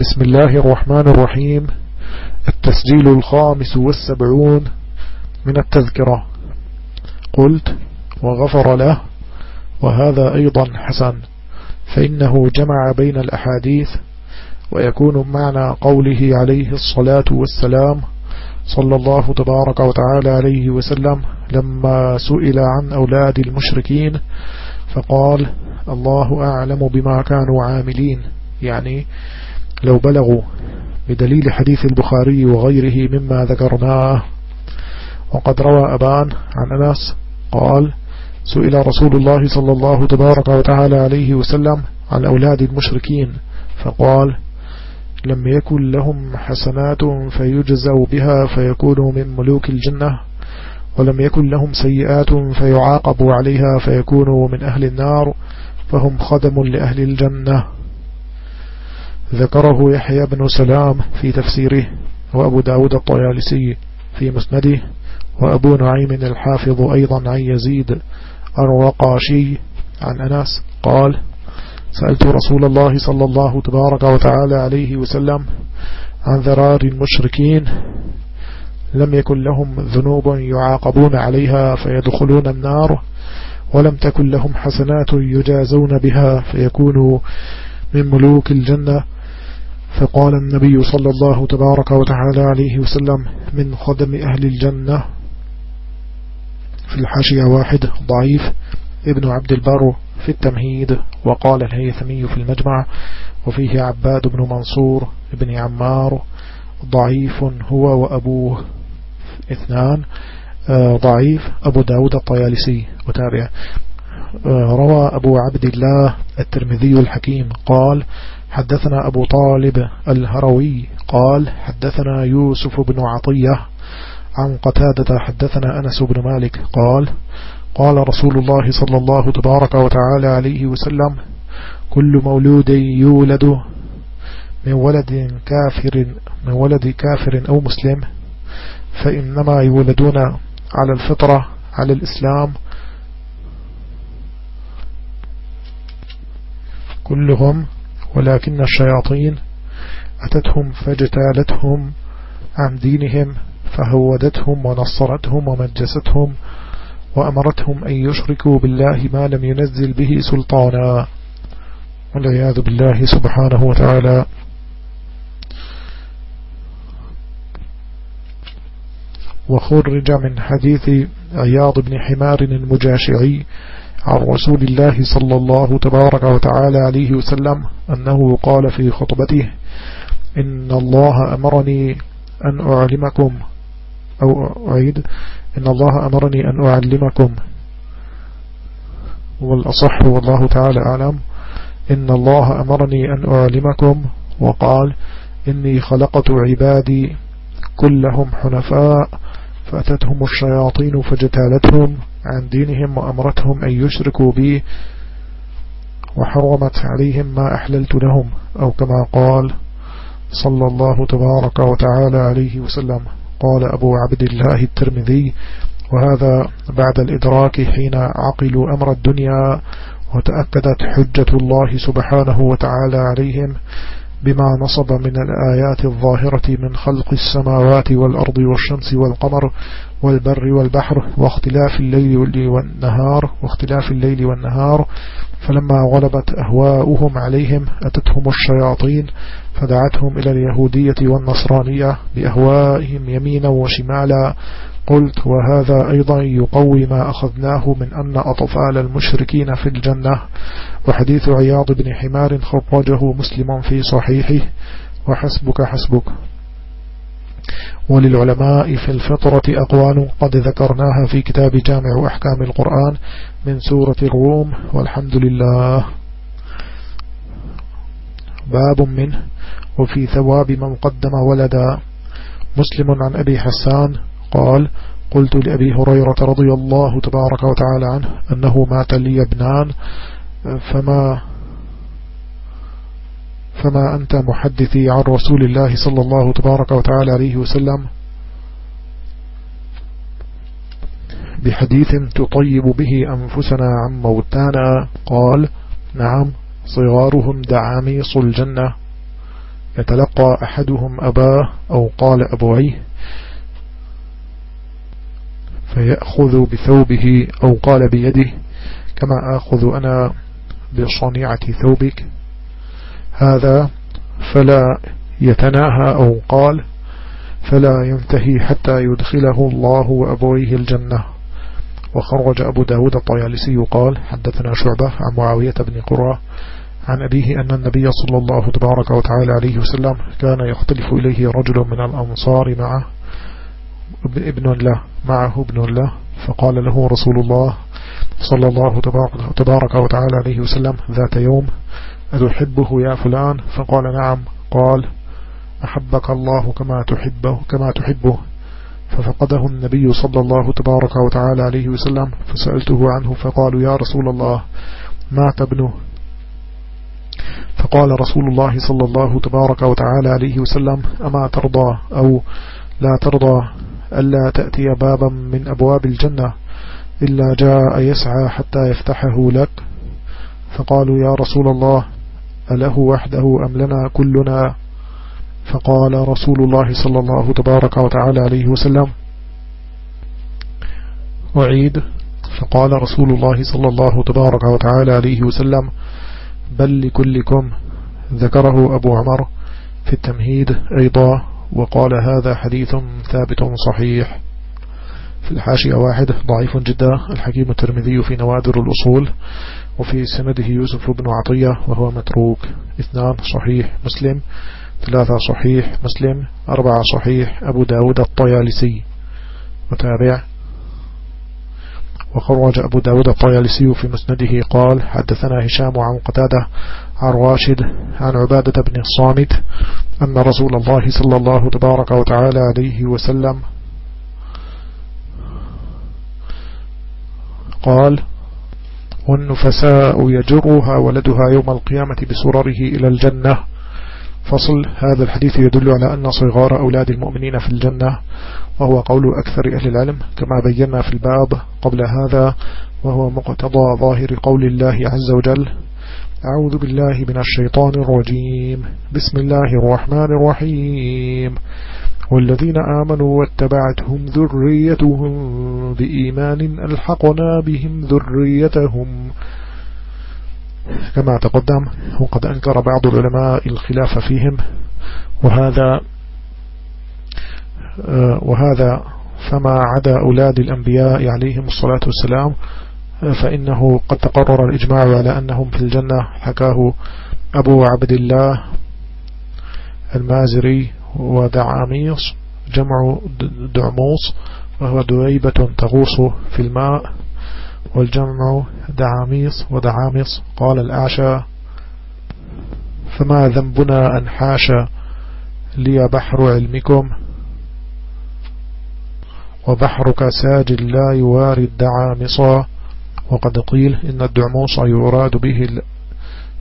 بسم الله الرحمن الرحيم. التسجيل الخامس والسبعون من التذكرة. قلت وغفر له وهذا أيضا حسن. فإنه جمع بين الأحاديث ويكون معنى قوله عليه الصلاة والسلام صلى الله تبارك وتعالى عليه وسلم لما سئل عن أولاد المشركين فقال الله أعلم بما كانوا عاملين. يعني لو بلغوا بدليل حديث البخاري وغيره مما ذكرناه. وقد روى أبان عن أنس قال سئل رسول الله صلى الله تبارك وتعالى عليه وسلم عن أولاد المشركين فقال لم يكن لهم حسنات فيجزوا بها فيكونوا من ملوك الجنة ولم يكن لهم سيئات فيعاقبوا عليها فيكونوا من أهل النار فهم خدم لأهل الجنة. ذكره يحيى بن سلام في تفسيره وأبو داود الطيالسي في مسنده وأبو نعيم الحافظ أيضا عن يزيد الرقاشي عن أنس قال سألت رسول الله صلى الله تبارك وتعالى عليه وسلم عن ذرار المشركين لم يكن لهم ذنوب يعاقبون عليها فيدخلون النار ولم تكن لهم حسنات يجازون بها فيكونوا من ملوك الجنة. فقال النبي صلى الله تبارك وتعالى عليه وسلم من خدم أهل الجنة في الحاشية واحد ضعيف ابن عبد البر في التمهيد وقال الهيثمي في المجمع وفيه عباد بن منصور ابن عمار ضعيف هو وأبوه اثنان آه، ضعيف أبو داود الطيالسي وتابع. آه، روى أبو عبد الله الترمذي الحكيم قال حدثنا أبو طالب الهروي قال حدثنا يوسف بن عطية عن قتادة حدثنا أنس بن مالك قال قال رسول الله صلى الله تبارك وتعالى عليه وسلم كل مولود يولد من ولد كافر من ولد كافر أو مسلم فإنما يولدون على الفطرة على الإسلام كلهم ولكن الشياطين أتتهم فاجتالتهم عن دينهم فهودتهم ونصرتهم ومجستهم وأمرتهم أن يشركوا بالله ما لم ينزل به سلطانا. والعياذ بالله سبحانه وتعالى. وخرج من حديث عياض بن حمار المجاشعي عن رسول الله صلى الله تبارك وتعالى عليه وسلم أنه قال في خطبته إن الله أمرني أن أعلمكم أو أعيد إن الله أمرني أن أعلمكم. والأصح والله تعالى أعلم إن الله أمرني أن أعلمكم وقال إني خلقت عبادي كلهم حنفاء فأتتهم الشياطين فجتالتهم عن دينهم وأمرتهم أن يشركوا بي وحرمت عليهم ما أحللت لهم أو كما قال صلى الله تبارك وتعالى عليه وسلم. قال أبو عبد الله الترمذي وهذا بعد الإدراك حين عقلوا أمر الدنيا وتأكدت حجة الله سبحانه وتعالى عليهم بما نصب من الآيات الظاهرة من خلق السماوات والأرض والشمس والقمر والبر والبحر واختلاف الليل والنهار واختلاف الليل والنهار. فلما غلبت أهواؤهم عليهم أتتهم الشياطين. فدعتهم إلى اليهودية والنصرانية بأهوائهم يمينا وشمالا. قلت وهذا أيضا يقوي ما أخذناه من أن أطفال المشركين في الجنة. وحديث عياض بن حمار خرجه مسلم في صحيحه. وحسبك حسبك. وللعلماء في الفطرة أقوال قد ذكرناها في كتاب جامع أحكام القرآن من سورة الروم والحمد لله. باب منه وفي ثواب من قدم ولدا. مسلم عن أبي حسان قال قلت لأبي هريرة رضي الله تبارك وتعالى عنه أنه مات لي ابنان فما فما أنت محدثي عن رسول الله صلى الله تبارك وتعالى عليه وسلم؟ بحديث تطيب به أنفسنا عن موتانا. قال نعم. صغارهم دعاميص الجنة. يتلقى أحدهم أباه أو قال أبويه فيأخذ بثوبه أو قال بيده كما أخذ أنا بصنيعة ثوبك. هذا فلا يتناهى أو قال فلا ينتهي حتى يدخله الله وأبويه الجنة. وخرج أبو داود الطيالسي قال حدثنا شعبة عن معاوية بن قرى عن أبيه أن النبي صلى الله تبارك وتعالى عليه وسلم كان يختلف إليه رجل من الأنصار معه ابن له معه ابن له فقال له رسول الله صلى الله تبارك وتعالى عليه وسلم ذات يوم أتحبه يا فلان؟ فقال نعم. قال أحبك الله كما تحبه كما تحبه. ففقده النبي صلى الله تبارك وتعالى عليه وسلم فسألته عنه فقالوا يا رسول الله مات ابنه؟ فقال رسول الله صلى الله تبارك وتعالى عليه وسلم أما ترضى أو لا ترضى ألا تأتي بابا من أبواب الجنة إلا جاء يسعى حتى يفتحه لك؟ فقالوا يا رسول الله أله وحده أم لنا كلنا؟ فقال رسول الله صلى الله تبارك وتعالى عليه وسلم وعيد فقال رسول الله صلى الله تبارك وتعالى عليه وسلم بل لكلكم ذكره أبو عمر في التمهيد أيضا وقال هذا حديث ثابت صحيح. في الحاشية واحد ضعيف جدا الحكيم الترمذي في نوادر الأصول وفي سنده يوسف بن عطية وهو متروك. اثنان صحيح مسلم. ثلاثة صحيح مسلم. أربعة صحيح أبو داود الطيالسي. متابع. وخرج أبو داود الطيالسي في مسنده قال حدثنا هشام عن قتادة عن راشد عن عبادة بن الصامت أن رسول الله صلى الله تبارك وتعالى عليه وسلم قال والنفساء يجرها ولدها يوم القيامة بسرره إلى الجنة. فصل. هذا الحديث يدل على أن صغار أولاد المؤمنين في الجنة وهو قول أكثر أهل العلم كما بينا في الباب قبل هذا وهو مقتضى ظاهر قول الله عز وجل أعوذ بالله من الشيطان الرجيم بسم الله الرحمن الرحيم. والذين آمنوا واتبعتهم ذريتهم بإيمان ألحقنا بهم ذريتهم. كما تقدم وقد أنكر بعض العلماء الخلاف فيهم وهذا وهذا فما عدا أولاد الأنبياء عليهم الصلاة والسلام فإنه قد تقرر الإجماع على أنهم في الجنة. حكاه أبو عبد الله المازري ودعاميص جمع دعموس وهو دويبة تغوص في الماء والجمع دعاميص ودعامص قال الأعشى فما ذنبنا أن حاش لي بحر علمكم وبحرك ساج لا يواري الدعامصا. وقد قيل إن الدعموس يراد به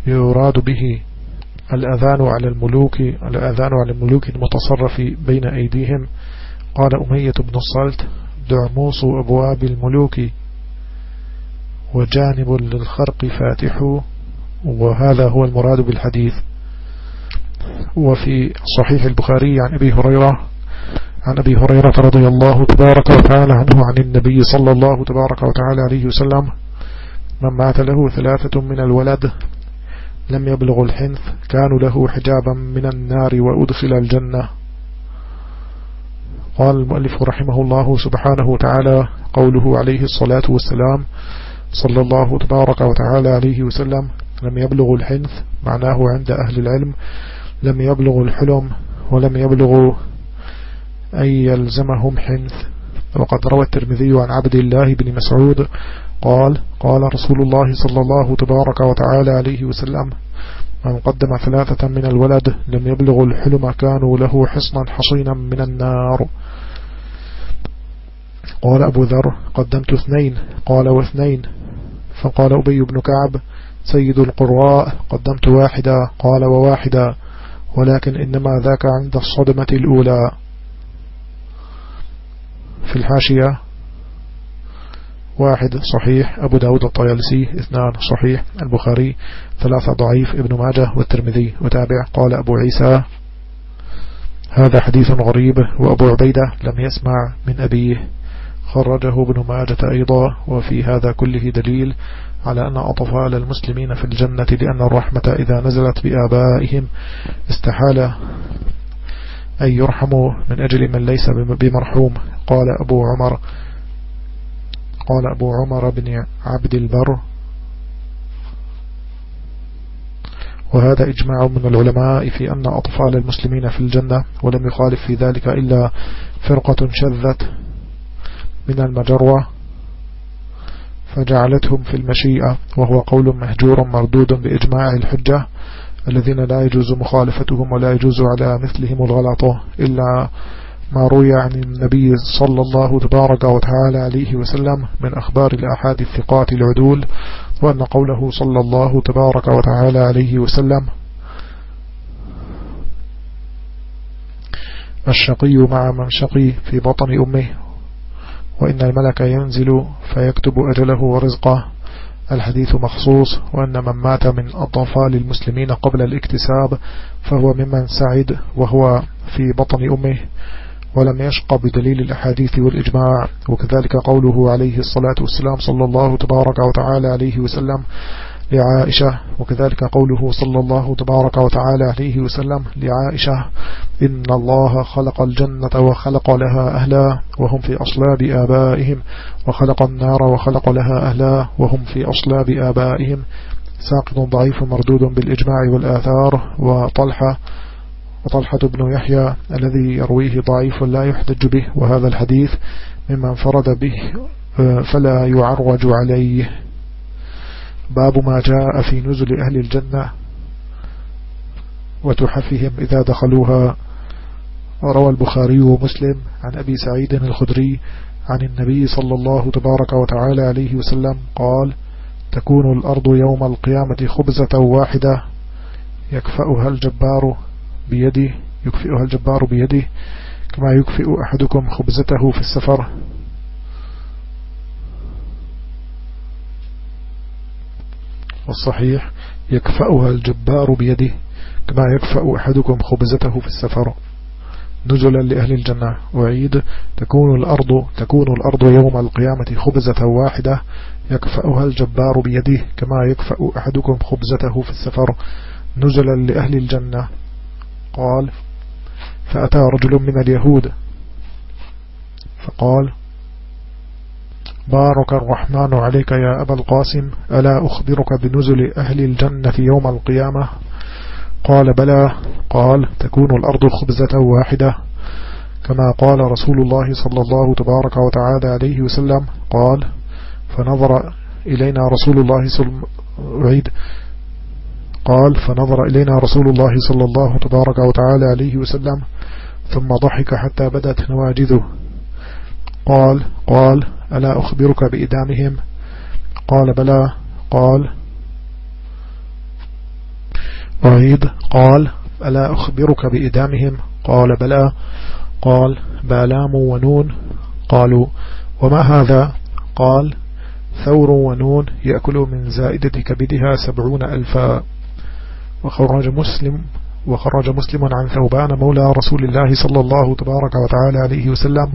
يراد به الأذان على الملوك الأذان على الملوك المتصرف بين أيديهم. قال أمية بن الصلت دعموس أبواب الملوك وجانب للخرق فاتح. وهذا هو المراد بالحديث. وفي صحيح البخاري عن أبي هريرة عن أبي هريرة رضي الله تبارك وتعالى عنه عن النبي صلى الله تبارك وتعالى عليه وسلم من مات له ثلاثة من الولد لم يبلغ الحنث كانوا له حجابا من النار وأدخل الجنة. قال المؤلف رحمه الله سبحانه وتعالى قوله عليه الصلاة والسلام صلى الله تبارك وتعالى عليه وسلم لم يبلغ الحنث معناه عند أهل العلم لم يبلغ الحلم ولم يبلغ أن يلزمهم حنث. وقد روى الترمذي عن عبد الله بن مسعود قال قال رسول الله صلى الله تبارك وتعالى عليه وسلم من قدم ثلاثة من الولد لم يبلغ الحلم كانوا له حصنا حصينا من النار. قال أبو ذر قدمت اثنين. قال واثنين. فقال أبي بن كعب سيد القراء قدمت واحدا. قال وواحدا. ولكن إنما ذاك عند الصدمة الأولى. في الحاشية. واحد صحيح. أبو داود الطيالسي اثنان صحيح. البخاري ثلاثة ضعيف. ابن ماجه والترمذي. وتابع قال أبو عيسى هذا حديث غريب. وأبو عبيدة لم يسمع من أبيه. خرجه ابن ماجة أيضا. وفي هذا كله دليل على أن أطفال المسلمين في الجنة لأن الرحمة إذا نزلت بآبائهم استحال أن يرحموا من أجل من ليس بمرحوم. قال أبو عمر قال أبو عمر بن عبد البر. وهذا إجماع من العلماء في أن أطفال المسلمين في الجنة ولم يخالف في ذلك إلا فرقة شذت من المجروة فجعلتهم في المشيئة وهو قول مهجور مردود بإجماع الحجة. الذين لا يجوز مخالفتهم ولا يجوز على مثلهم الغلط إلا ما روي عن النبي صلى الله تبارك وتعالى عليه وسلم من أخبار الأحاد الثقات العدول وأن قوله صلى الله تبارك وتعالى عليه وسلم الشقي مع من شقي في بطن أمه وإن الملك ينزل فيكتب أجله ورزقه الحديث مخصوص وأن من مات من أطفال المسلمين قبل الاكتساب فهو ممن سعد وهو في بطن أمه ولم يشق بدليل الأحاديث والإجماع. وكذلك قوله عليه الصلاة والسلام صلى الله تبارك وتعالى عليه وسلم لعائشة وكذلك قوله صلى الله تبارك وتعالى عليه وسلم لعائشة إن الله خلق الجنة وخلق لها أهلا وهم في أصلاب آبائهم وخلق النار وخلق لها أهلا وهم في أصلاب آبائهم. ساقط ضعيف مردود بالإجماع والآثار وطلحة وطلحة بن يحيى الذي يرويه ضعيف لا يحتج به وهذا الحديث مما انفرد به فلا يعرج عليه. باب ما جاء في نزل أهل الجنة وتحفهم إذا دخلوها. روى البخاري ومسلم عن أبي سعيد الخدري عن النبي صلى الله تبارك وتعالى عليه وسلم قال تكون الأرض يوم القيامة خبزة واحدة يكفأها الجبار بيده يكفئها الجبار بيده كما يكفئ أحدكم خبزته في السفر والصحيح يكفأها الجبار بيده كما يكفأ أحدكم خبزته في السفر. نزلا لأهل الجنة. وعيد تكون الأرض تكون الأرض يوم القيامة خبزة واحدة. يكفأها الجبار بيده كما يكفأ أحدكم خبزته في السفر. نزلا لأهل الجنة. قال فأتى رجل من اليهود. فقال بارك الرحمن عليك يا أبا القاسم ألا أخبرك بنزل أهل الجنة يوم القيامة؟ قال بلى قال تكون الأرض خبزة واحدة كما قال رسول الله صلى الله تبارك وتعالى عليه وسلم. قال فنظر إلينا رسول الله صلى عيد. قال فنظر إلينا رسول الله صلى الله تبارك وتعالى عليه وسلم ثم ضحك حتى بدت نواجذه. قال قال ألا أخبرك بإدامهم؟ قال بلى. قال. أعيد. قال. ألا أخبرك بإدامهم؟ قال بلى. قال. بالام ونون؟ قالوا. وما هذا؟ قال. ثور ونون يأكل من زائدة كبدها سبعون ألفا. وخرج مسلم. وخرج مسلم عن ثوبان مولى رسول الله صلى الله تبارك وتعالى عليه وسلم.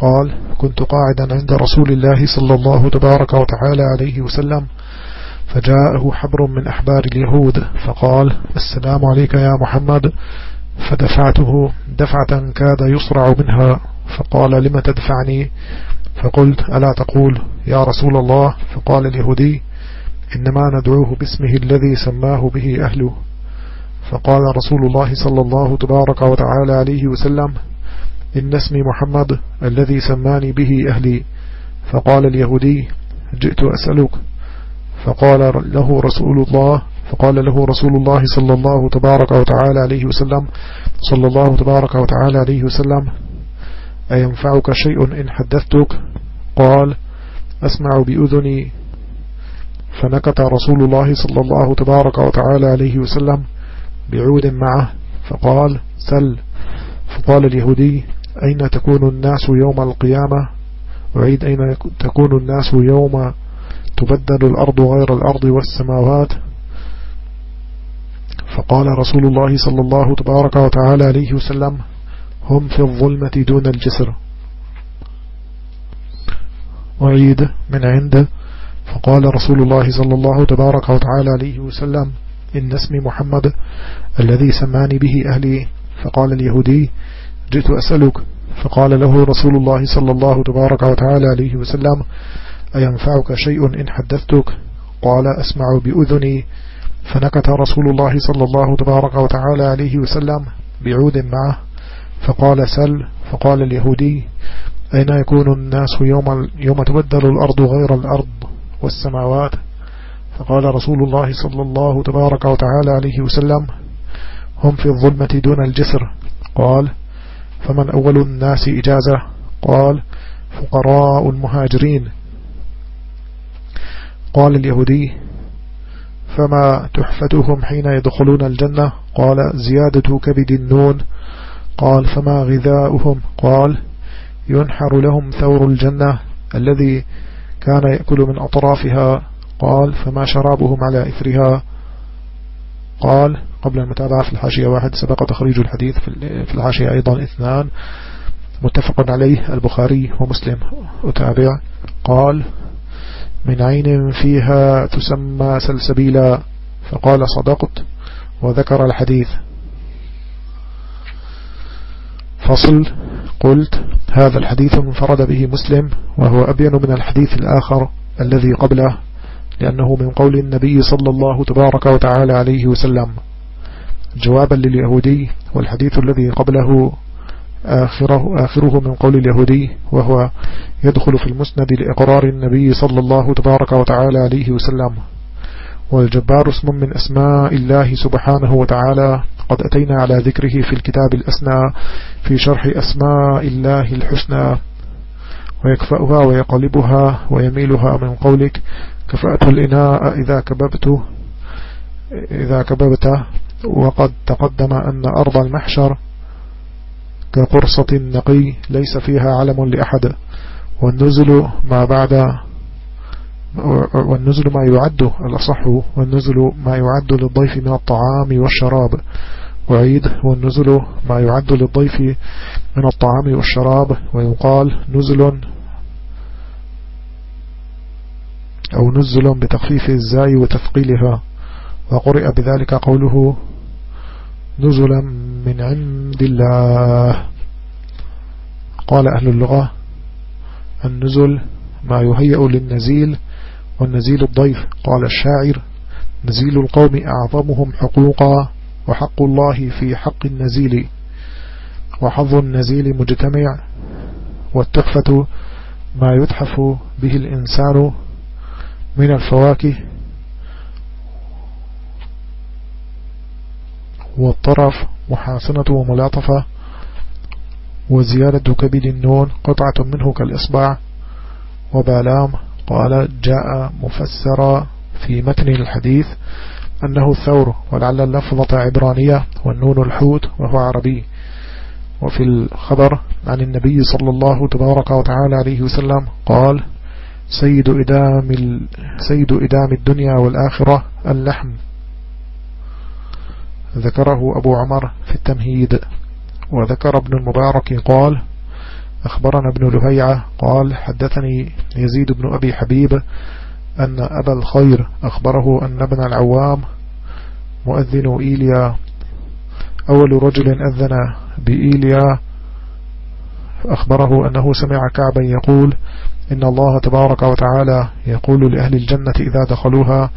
قال كنت قاعدا عند رسول الله صلى الله تبارك وتعالى عليه وسلم فجاءه حبر من أحبار اليهود فقال السلام عليك يا محمد. فدفعته دفعة كاد يصرع منها فقال لم تدفعني؟ فقلت ألا تقول يا رسول الله؟ فقال اليهودي إنما ندعوه باسمه الذي سماه به أهله. فقال رسول الله صلى الله تبارك وتعالى عليه وسلم إن اسمي محمد الذي سماني به أهلي. فقال اليهودي جئت أسألك. فقال له رسول الله فقال له رسول الله صلى الله تبارك وتعالى عليه وسلم صلى الله تبارك وتعالى عليه وسلم أينفعك شيء إن حدثتك؟ قال أسمع بأذني. فنكت رسول الله صلى الله تبارك وتعالى عليه وسلم بعود معه. فقال سل. فقال اليهودي أين تكون الناس يوم القيامة؟ وعيد أين تكون الناس يوم تبدل الأرض غير الأرض والسماوات؟ فقال رسول الله صلى الله تبارك وتعالى عليه وسلم هم في الظلمة دون الجسر. وعيد من عنده فقال رسول الله صلى الله تبارك وتعالى عليه وسلم إن اسمي محمد الذي سماني به أهلي. فقال اليهودي جئت أسألك؟ فقال له رسول الله صلى الله تبارك وتعالى عليه وسلم أينفعك شيء إن حدثتك؟ قال أسمع بأذني. فنكت رسول الله صلى الله تبارك وتعالى عليه وسلم بعود معه. فقال سل. فقال اليهودي أين يكون الناس يوم, يوم تبدل الأرض غير الأرض والسماوات؟ فقال رسول الله صلى الله تبارك وتعالى عليه وسلم هم في الظلمة دون الجسر. قال فمن أول الناس إجازة؟ قال فقراء المهاجرين قال اليهودي فما تحفتهم حين يدخلون الجنة؟ قال زيادة كبد النون. قال فما غذاؤهم؟ قال ينحر لهم ثور الجنة الذي كان يأكل من أطرافها. قال فما شرابهم على إثرها؟ قال قبل المتابعة في الحاشية واحد سبق تخريج الحديث في الحاشية أيضا اثنان متفق عليه البخاري ومسلم. أتابع. قال من عين فيها تسمى سلسبيلا فقال صدقت. وذكر الحديث. فصل قلت هذا الحديث انفرد به مسلم وهو أبين من الحديث الآخر الذي قبله لأنه من قول النبي صلى الله تبارك وتعالى عليه وسلم. جوابا لليهودي والحديث الذي قبله آخره, آخره من قول اليهودي وهو يدخل في المسند لإقرار النبي صلى الله تبارك وتعالى عليه وسلم. والجبار اسم من أسماء الله سبحانه وتعالى. قد أتينا على ذكره في الكتاب الأسنى في شرح أسماء الله الحسنى. ويكفأها ويقلبها ويميلها من قولك. كفأت الإناء إذا كببت إذا كببت. وقد تقدم أن أرض المحشر كقرصة النقي ليس فيها علم لأحد والنزل ما بعد والنزل ما يعد الأصح والنزل ما يعد للضيف من الطعام والشراب. وعيد والنزل ما يعد للضيف من الطعام والشراب. ويقال نزل أو نزل بتخفيف الزاي وتثقيلها. وقرئ بذلك قوله نزلا من عند الله. قال أهل اللغة النزل ما يهيأ للنزيل والنزيل الضيف. قال الشاعر نزيل القوم أعظمهم حقوقا وحق الله في حق النزيل. وحظ النزيل مجتمع والتحفة ما يتحف به الإنسان من الفواكه. والطرف محاسنة وملاطفة وزيادة كبد النون قطعة منه كالإصبع وبالام قال جاء مفسرا في متن الحديث أنه الثور ولعل اللفظة عبرانية والنون الحوت وهو عربي. وفي الخبر عن النبي صلى الله تبارك وتعالى عليه وسلم قال سيد إدام, سيد إدام الدنيا والآخرة اللحم. ذكره أبو عمر في التمهيد وذكر ابن المبارك قال أخبرنا ابن لهيعة قال حدثني يزيد بن أبي حبيب أن أبا الخير أخبره أن ابن العوام مؤذن إيليا أول رجل أذن بإيليا أخبره أنه سمع كعبا يقول إن الله تبارك وتعالى يقول لأهل الجنة إذا دخلوها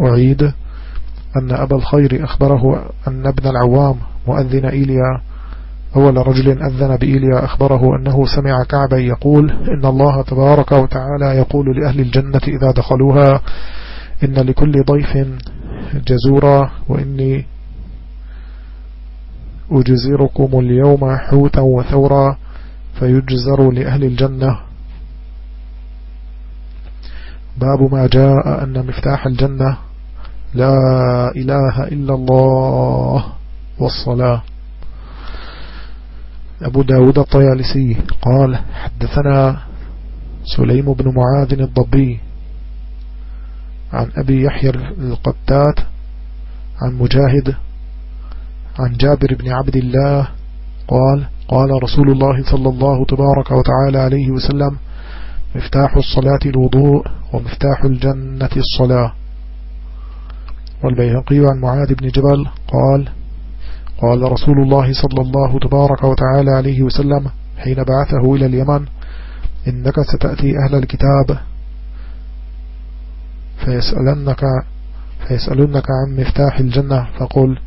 أعيد. أن أبا الخير أخبره أن ابن العوام مؤذن إيليا أول رجل أذن بإيليا أخبره أنه سمع كعبا يقول إن الله تبارك وتعالى يقول لأهل الجنة إذا دخلوها إن لكل ضيف جزورا وإني أجزركم اليوم حوتا وثورا فيجزر لأهل الجنة. باب ما جاء أن مفتاح الجنة لا إله إلا الله والصلاة. أبو داود الطيالسي قال حدثنا سليم بن معاذ الضبي عن أبي يحيى القتات عن مجاهد عن جابر بن عبد الله قال قال رسول الله صلى الله تبارك وتعالى عليه وسلم مفتاح الصلاة الوضوء ومفتاح الجنة الصلاة. والبيهقي عن معاذ بن جبل قال قال رسول الله صلى الله تبارك وتعالى عليه وسلم حين بعثه إلى اليمن إنك ستأتي أهل الكتاب فيسألنك, فيسألنك عن مفتاح الجنة فقل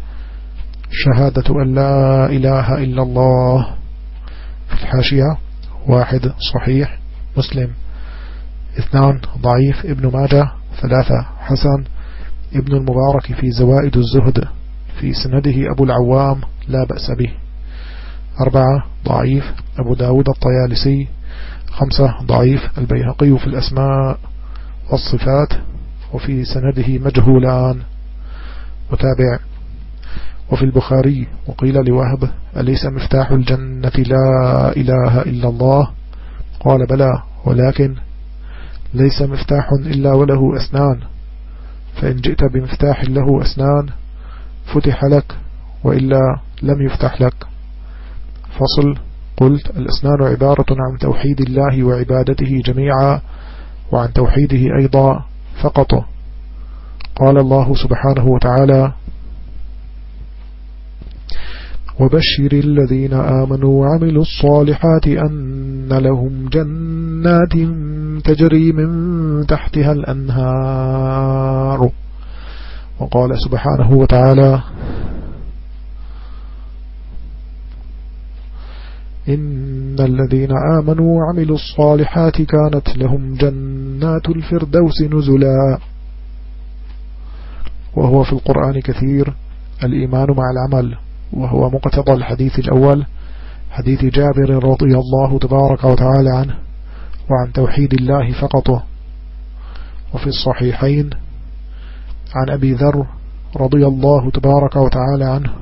شهادة أن لا إله إلا الله. في الحاشية واحد صحيح مسلم. اثنان ضعيف ابن ماجه. ثلاثة حسن. ابن المبارك في زوائد الزهد في سنده أبو العوام لا بأس به. أربعة ضعيف أبو داود الطيالسي. خمسة ضعيف البيهقي في الأسماء والصفات وفي سنده مجهولان. وتابع وفي البخاري وقيل لوهب أليس مفتاح الجنة لا إله إلا الله؟ قال بلى ولكن ليس مفتاح إلا وله أسنان. فإن جئت بمفتاح له أسنان فتح لك وإلا لم يفتح لك. فصل قلت الأسنان عبارة عن توحيد الله وعبادته جميعا وعن توحيده أيضا فقط. قال الله سبحانه وتعالى وبشر الذين آمنوا وعملوا الصالحات أن لهم جنات تجري من تحتها الأنهار. وقال سبحانه وتعالى إن الذين آمنوا وعملوا الصالحات كانت لهم جنات الفردوس نزلا. وهو في القرآن كثير الإيمان مع العمل. وهو مقتضى الحديث الأول حديث جابر رضي الله تبارك وتعالى عنه وعن توحيد الله فقط. وفي الصحيحين عن أبي ذر رضي الله تبارك وتعالى عنه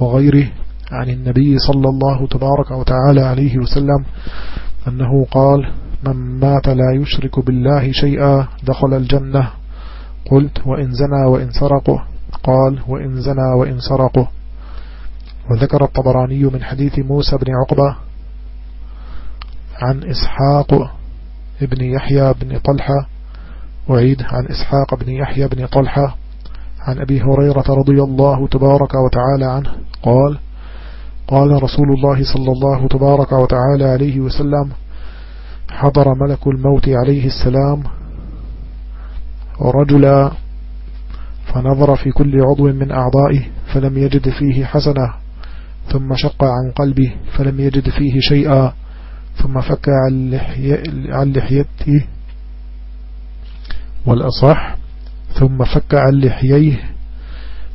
وغيره عن النبي صلى الله تبارك وتعالى عليه وسلم أنه قال من مات لا يشرك بالله شيئا دخل الجنة. قلت وإن زنى وإن سرقه. قال وإن زنى وإن سرقه. وذكر الطبراني من حديث موسى بن عقبة عن إسحاق ابن يحيى بن طلحة وعيد عن إسحاق بن يحيى بن طلحة عن أبي هريرة رضي الله تبارك وتعالى عنه قال قال رسول الله صلى الله تبارك وتعالى عليه وسلم حضر ملك الموت عليه السلام ورجلا فنظر في كل عضو من أعضائه فلم يجد فيه حسنة ثم شق عن قلبه فلم يجد فيه شيئا ثم فك عن لحيته والأصح ثم فك عن لحييه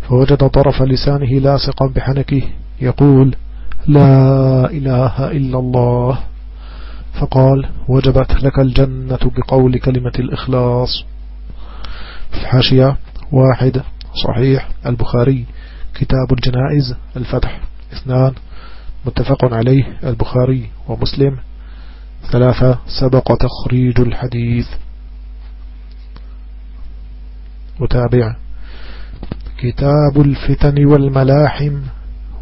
فوجد طرف لسانه لاصقا بحنكه يقول لا إله إلا الله. فقال وجبت لك الجنة بقول كلمة الإخلاص. في الحاشية واحد صحيح البخاري كتاب الجنائز الفتح. اثنان متفق عليه البخاري ومسلم. ثلاثة سبق تخريج الحديث. متابع. كتاب الفتن والملاحم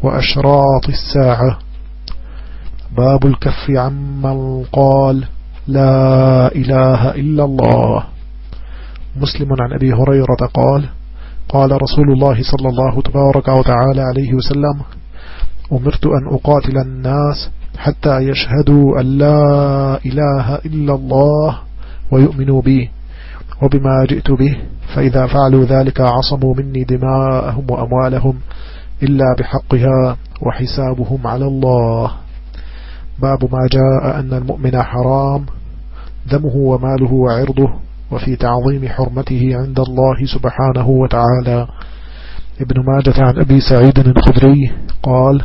وأشراط الساعة. باب الكف عمن قال لا إله إلا الله. مسلم عن أبي هريرة قال قال رسول الله صلى الله تبارك وتعالى عليه وسلم أمرت أن أقاتل الناس حتى يشهدوا أن لا إله إلا الله ويؤمنوا بي وبما جئت به فإذا فعلوا ذلك عصموا مني دماءهم وأموالهم إلا بحقها وحسابهم على الله. باب ما جاء أن المؤمن حرام دمه وماله وعرضه وفي تعظيم حرمته عند الله سبحانه وتعالى. ابن ماجة عن أبي سعيد الخدري قال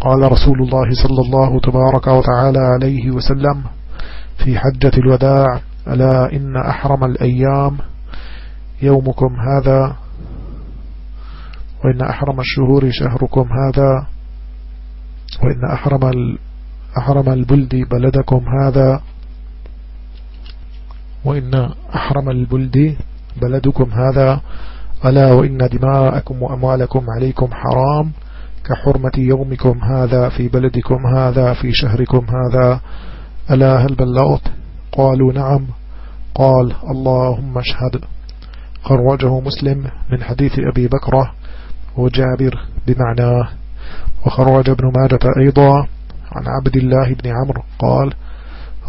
قال رسول الله صلى الله تبارك وتعالى عليه وسلم في حجة الوداع ألا إن أحرم الأيام يومكم هذا وإن أحرم الشهور شهركم هذا وإن أحرم أحرم البلد بلدكم هذا وإن أحرم البلد بلدكم هذا. ألا وإن دماءكم وأموالكم عليكم حرام كحرمة يومكم هذا في بلدكم هذا في شهركم هذا ألا هل بلغت؟ قالوا نعم. قال اللهم اشهد. خرجه مسلم من حديث أبي بكرة وجابر بمعناه. وخرج ابن ماجة أيضا عن عبد الله بن عمرو قال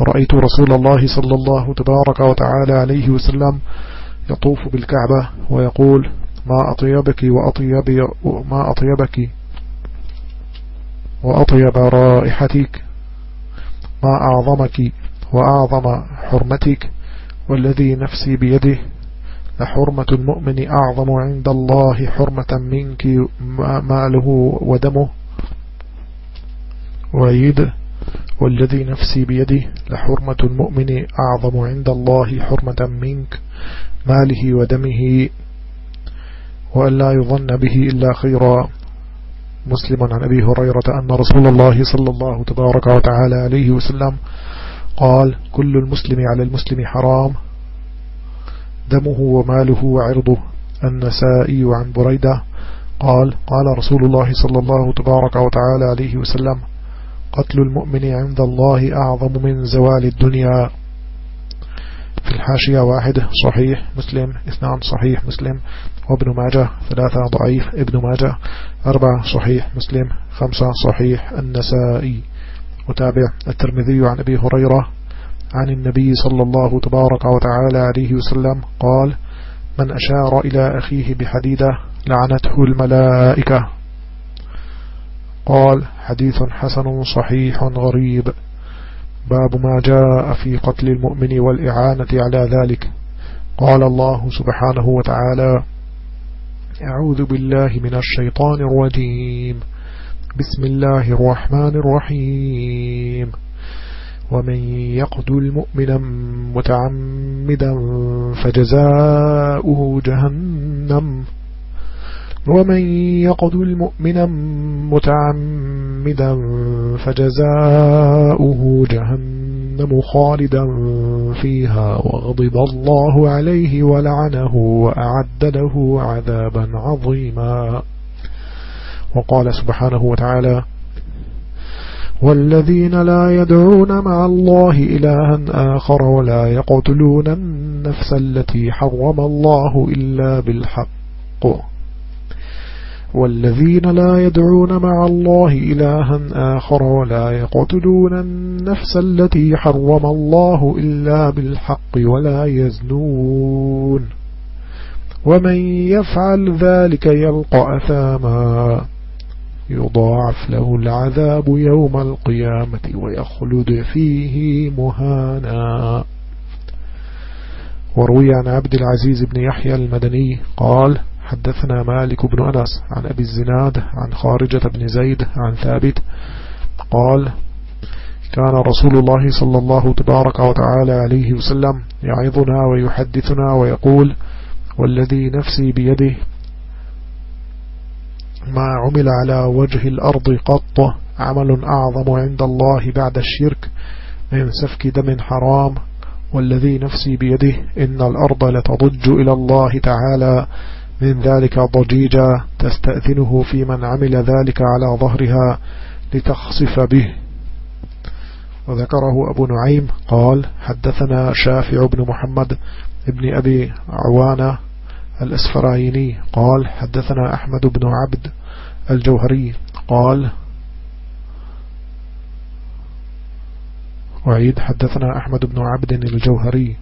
رأيت رسول الله صلى الله تبارك وتعالى عليه وسلم يطوف بالكعبة ويقول ما أطيبك وأطيب ما أطيبك وأطيب رائحتك. ما أعظمك وأعظم حرمتك. والذي نفسي بيده لحرمة المؤمن أعظم عند الله حرمة منك ماله ودمه. وعيد والذي نفسي بيده لحرمة المؤمن أعظم عند الله حرمة منك ماله ودمه وأن لا يظن به إلا خيرا. مسلم عن أبي هريرة أن رسول الله صلى الله تبارك وتعالى عليه وسلم قال كل المسلم على المسلم حرام دمه وماله وعرضه. النسائي عن بريدة قال قال رسول الله صلى الله تبارك وتعالى عليه وسلم قتل المؤمن عند الله أعظم من زوال الدنيا. في الحاشية واحد صحيح مسلم اثنان صحيح مسلم. وابن ماجه ثلاثة ضعيف. ابن ماجه أربعة صحيح مسلم. خمسة صحيح النسائي. متابع الترمذي عن أبي هريرة عن النبي صلى الله تبارك وتعالى عليه وسلم قال من أشار إلى أخيه بحديدة لعنته الملائكة. قال حديث حسن صحيح غريب. باب ما جاء في قتل المؤمن والإعانة على ذلك. قال الله سبحانه وتعالى أعوذ بالله من الشيطان الرجيم. بسم الله الرحمن الرحيم. ومن يقتل مؤمنا متعمدا فجزاؤه جهنم. ومن يقتل مؤمنا متعمدا فجزاؤه جهنم خالدا فيها وغضب الله عليه ولعنه وأعد له عذابا عظيما. وقال سبحانه وتعالى والذين لا يدعون مع الله إلها آخر ولا يقتلون النفس التي حرم الله إلا بالحق. والذين لا يدعون مع الله إلها آخر ولا يقتلون النفس التي حرم الله إلا بالحق ولا يزنون. ومن يفعل ذلك يلقى أثاما. يضاعف له العذاب يوم القيامة ويخلد فيه مهانا. وروي عن عبد العزيز بن يحيى المدني قال حدثنا مالك بن أنس عن أبي الزناد عن خارجة بن زيد عن ثابت قال كان رسول الله صلى الله تبارك وتعالى عليه وسلم يعظنا ويحدثنا ويقول والذي نفسي بيده ما عمل على وجه الأرض قط عمل أعظم عند الله بعد الشرك من سفك دم حرام والذي نفسي بيده إن الأرض لتضج إلى الله تعالى من ذلك ضجيجا تستأذنه في من عمل ذلك على ظهرها لتخصف به. وذكره أبو نعيم قال حدثنا شافع بن محمد ابن أبي عوانة الأسفرايني قال حدثنا أحمد بن عبد الجوهري قال وعيد حدثنا أحمد بن عبد الجوهري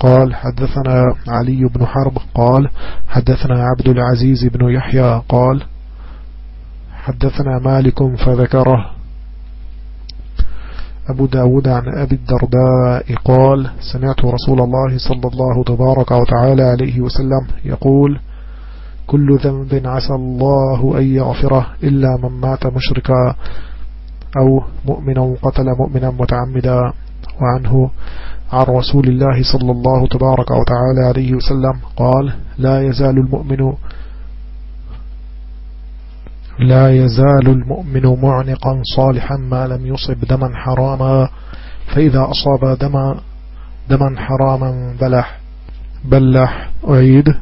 قال حدثنا علي بن حرب قال حدثنا عبد العزيز بن يحيى قال حدثنا مالك فذكره. أبو داود عن أبي الدرداء قال سمعت رسول الله صلى الله تبارك وتعالى عليه وسلم يقول كل ذنب عسى الله أن يغفره إلا من مات مشركا أو مؤمنا قتل مؤمنا متعمدا. وعنه عن رسول الله صلى الله تبارك وتعالى عليه وسلم قال لا يزال المؤمن لا يزال المؤمن معانقا صالحا ما لم يصب دما حراما فإذا أصاب دما دما حراما بلح بلح أعيد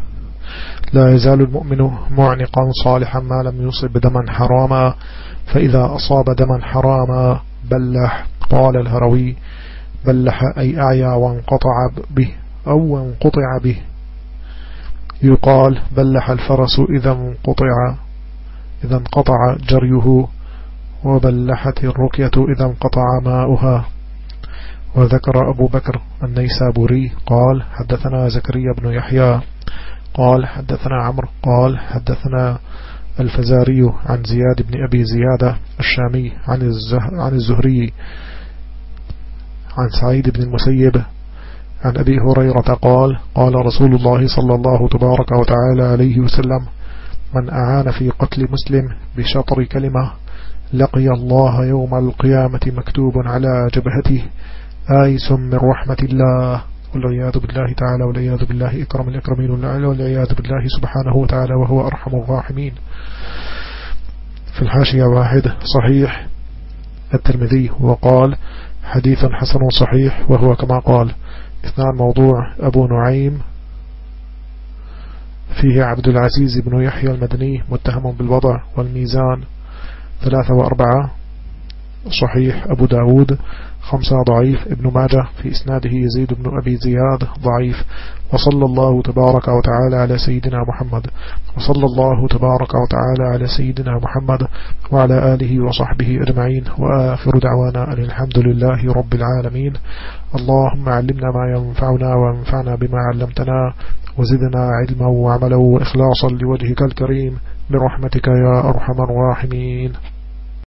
لا يزال المؤمن معنقا صالحا ما لم يصب دما حراما فإذا أصاب دما حراما بلح قال الهروي بلح أي أعيا وانقطع به أو انقطع به. يقال بلح الفرس إذا انقطع إذا انقطع جريه وبلحت الركية إذا انقطع ماؤها. وذكر أبو بكر النيسابوري قال حدثنا زكريا بن يحيى قال حدثنا عمرو قال حدثنا الفزاري عن زياد بن أبي زيادة الشامي عن, عن الزهري عن سعيد بن المسيب عن أبي هريرة قال قال رسول الله صلى الله تبارك وتعالى عليه وسلم من أعان في قتل مسلم بشطر كلمة لقي الله يوم القيامة مكتوب على جبهته آيس من رحمة الله. والعياذ بالله تعالى والعياذ بالله إكرم الإكرمين والعياذ بالله سبحانه وتعالى وهو أرحم الراحمين. في الحاشية واحد صحيح. الترمذي وقال حديث حسن صحيح وهو كما قال اثنان موضوع أبو نعيم فيه عبد العزيز بن يحيى المدني متهم بالوضع والميزان ثلاثة وأربعة صحيح أبو داود خمسة ضعيف ابن ماجه في إسناده يزيد بن أبي زياد ضعيف. وصلى الله تبارك وتعالى على سيدنا محمد. وصلى الله تبارك وتعالى على سيدنا محمد وعلى آله وصحبه أجمعين. وآخر دعوانا أن الحمد لله رب العالمين. اللهم علمنا ما ينفعنا وانفعنا بما علمتنا. وزدنا علما وعملا. وإخلاصا لوجهك الكريم. برحمتك يا أرحم الراحمين.